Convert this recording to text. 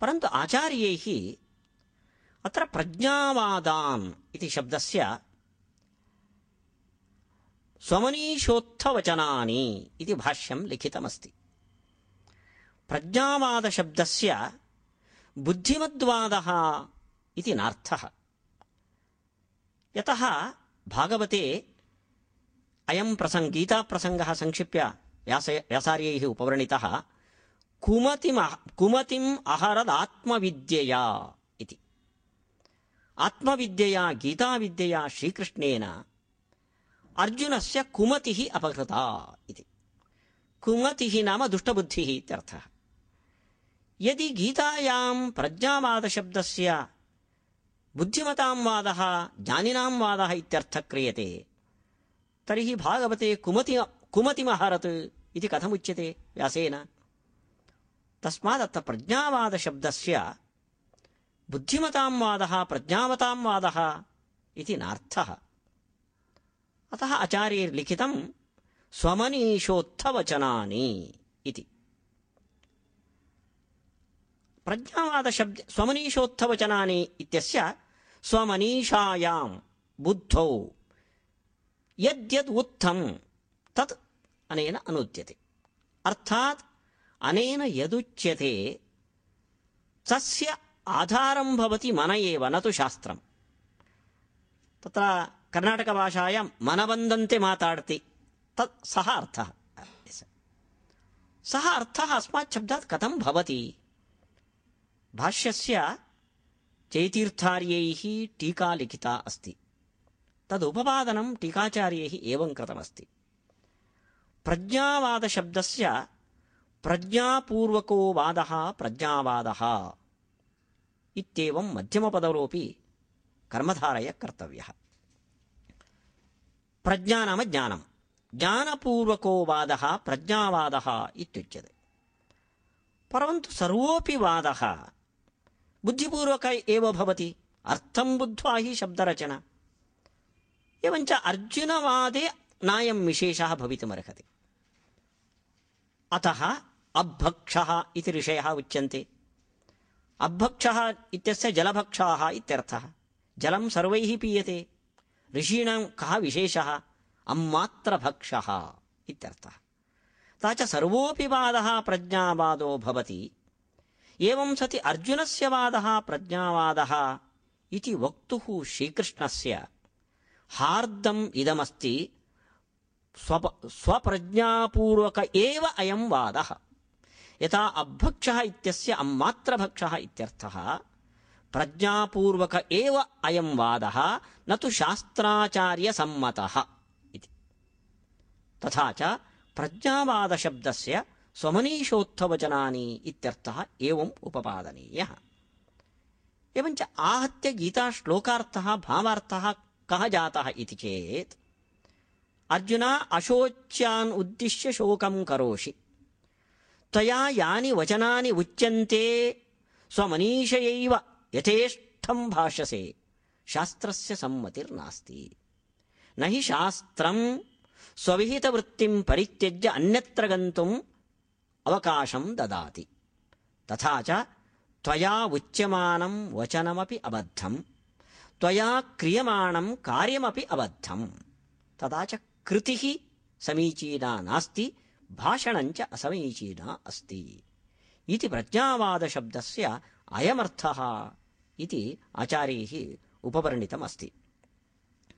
परन्तु आचार्यैः अत्र प्रज्ञावादान् इति शब्दस्य स्वमनीषोत्थवचनानि इति भाष्यं लिखितमस्ति। प्रज्ञावादशब्दस्य बुद्धिमद्वादः इति नार्थः। यतः भागवते अयं प्रसङ्ग गीताप्रसङ्गः संक्षिप्य व्यास व्यासार्यैः उपवर्णितः कुमतिम कुमतिम् अहरदात्मविद्यया इति आत्मविद्यया गीताविद्यया श्रीकृष्णेन अर्जुनस्य कुमतिः अपहृता इति कुमतिः नाम दुष्टबुद्धिः इत्यर्थः यदि गीतायां प्रज्ञावादशब्दस्य बुद्धिमतां वादः ज्ञानिनां वादः इत्यर्थः क्रियते तर्हि भागवते कुमति कुमतिमहरत् इति कथमुच्यते व्यासेन తస్మాదత్త ప్రజ్ఞావాదశబ్దస్య బుద్ధిమతాం వాద ప్రజ్ఞావతాం వాద ఇది నార్థ. అత ఆచార్యర్లిఖితం స్వమనీషోత్థవచనాని ఇది. ప్రజ్ఞావాద శబ్ద స్వమనీషోత్థవచనాని ఇత్యస్య స్వమనీషాయాం బుద్ధౌ యద్యద్ ఉత్తం తత్ అనేన అనుద్యతే. అర్థాత్ అనేన యదుచ్యతే. తస్య ఆధారం భవతి మన ఏవ నతు శాస్త్రం. తత్ర కర్ణాటక భాషాయం మనబంధంతే మాతాడతి. తత్ సహ అర్థ. సహ అర్థ అస్మాత్ శబ్దాత్ కథం భవతి. భాష్యస్య చైతీర్థార్యై టీకా లిఖిత అస్తి. తదుపవాదనం టీకాచార్యై ఏవం కృతమస్తి. ప్రజ్ఞావాదశబ్దస్య प्रज्ञापूर्वको वादः प्रज्ञावादः इत्येवं मध्यमपदरोऽपि कर्मधारय कर्तव्यः। प्रज्ञा नाम ज्ञानं ज्ञानपूर्वको वादः प्रज्ञावादः इत्युच्यते। परन्तु सर्वोऽपि वादः बुद्धिपूर्वक एव भवति। अर्थं बुद्ध्वा हि शब्दरचना। एवञ्च अर्जुनवादे नायं विशेषः भवितुमर्हति। अतः अभक्षः इति ऋषयः उच्यन्ते। अभक्षः इत्यस्य जलभक्षाः इत्यर्थः। जलं सर्वैः पीयते। ऋषीणां कः विशेषः? अम्मात्रभक्षः इत्यर्थः। तथा च सर्वोऽपि वादः प्रज्ञावादो भवति। एवं सति अर्जुनस्य वादः प्रज्ञावादः इति वक्तुः श्रीकृष्णस्य हार्दम् इदमस्ति। स्वप, स्वप्रज्ञापूर्वक एव अयं वादः। यथा अभक्षः इत्यस्य अम्मात्रभक्षः इत्यर्थः, प्रज्ञापूर्वक एव अयं वादः, न तु शास्त्राचार्यसम्मतः इति। तथा च प्रज्ञावादशब्दस्य स्वमनीषोत्थवचनानि इत्यर्थः एवम् उपपादनीयः। एवञ्च आहत्य गीताश्लोकार्थः भावार्थः कः जातः इति चेत्, अर्जुन अशोच्यान् उद्दिश्य शोकं करोषि। त्वया यानि वचनानि उच्यन्ते स्वमनीषयैव यथेष्टं भाषसे। शास्त्रस्य सम्मतिर्नास्ति। न हि शास्त्रं स्वविहितवृत्तिं परित्यज्य अन्यत्र गन्तुम् अवकाशं ददाति। तथा च त्वया उच्यमानं वचनमपि अबद्धम् त्वया क्रियमाणं कार्यमपि अबद्धम्। तथा च कृतिः समीचीना नास्ति भाषणञ्च असमीचीना अस्ति। इति प्रज्ञावादशब्दस्य अयमर्थः इति आचार्यैः उपवर्णितमस्ति